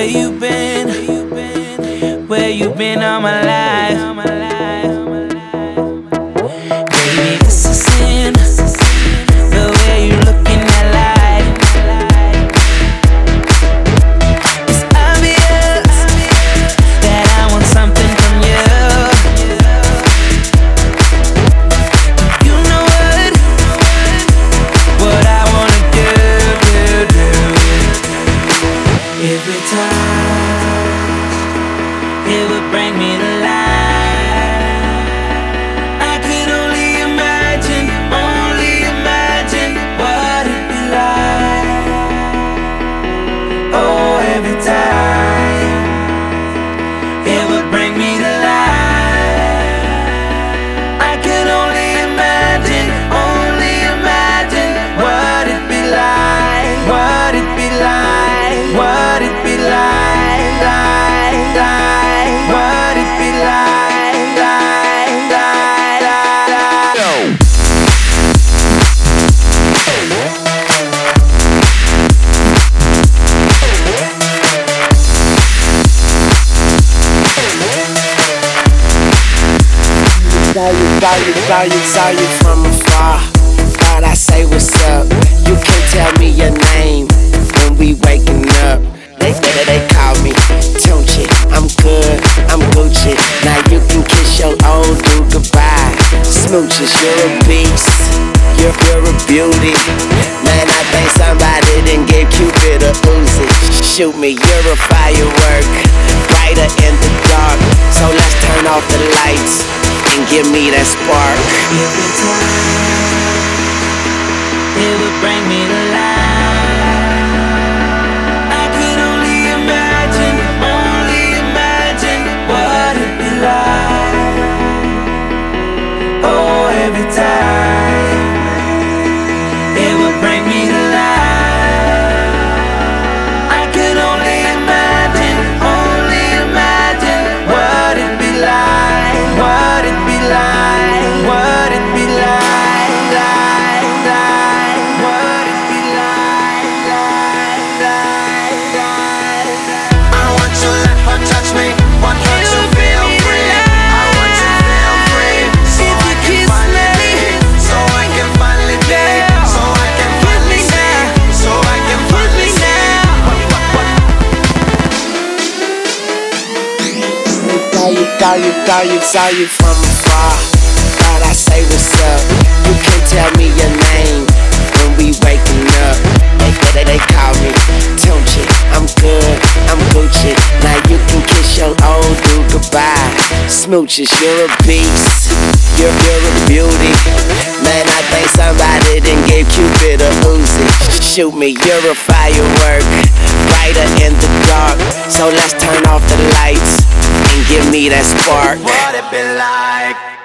Where you been? Where you been all my life? Saw you, saw you, saw you, saw you from afar. Thought I say what's up. You can't tell me your name when we waking up. They they, they call me Tunechi. I'm good, I'm Gucci. Now you can kiss your old dude goodbye. Smooches, you're a beast. You're, you're a beauty. Man, I think somebody didn't give Cupid a Uzi. Shoot me, you're a firework. Brighter in the dark. So let's turn off the lights and give me that spark. Every time it would bring me to life. I could only imagine, only imagine what it'd be like. Oh, every time it would bring me to. You, thought you, saw you, saw you from afar. Thought I say what's up. You can't tell me your name when we waking up. They, they, they call me Tunechi. I'm good, I'm Gucci. Now you can kiss your old dude goodbye. Smooches, you're a beast. You're, you're a beauty. Man, I think somebody didn't give Cupid a Uzi. Shoot me, you're a firework. Brighter in the dark. So let's turn off the lights give me that spark. What it be like?